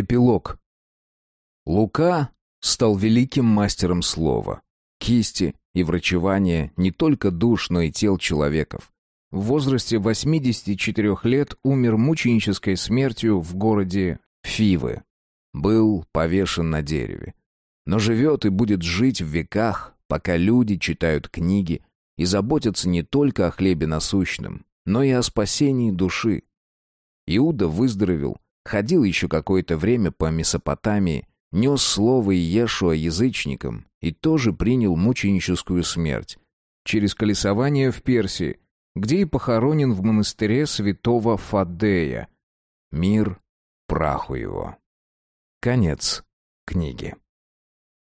Эпилог. Лука стал великим мастером слова, кисти и врачевания не только душ, но и тел человеков. В возрасте 84 лет умер мученической смертью в городе Фивы. Был повешен на дереве. Но живет и будет жить в веках, пока люди читают книги и заботятся не только о хлебе насущном, но и о спасении души. Иуда выздоровел, ходил еще какое-то время по Месопотамии, нес слово Иешуа язычникам и тоже принял мученическую смерть через колесование в Персии, где и похоронен в монастыре святого Фадея. Мир праху его. Конец книги.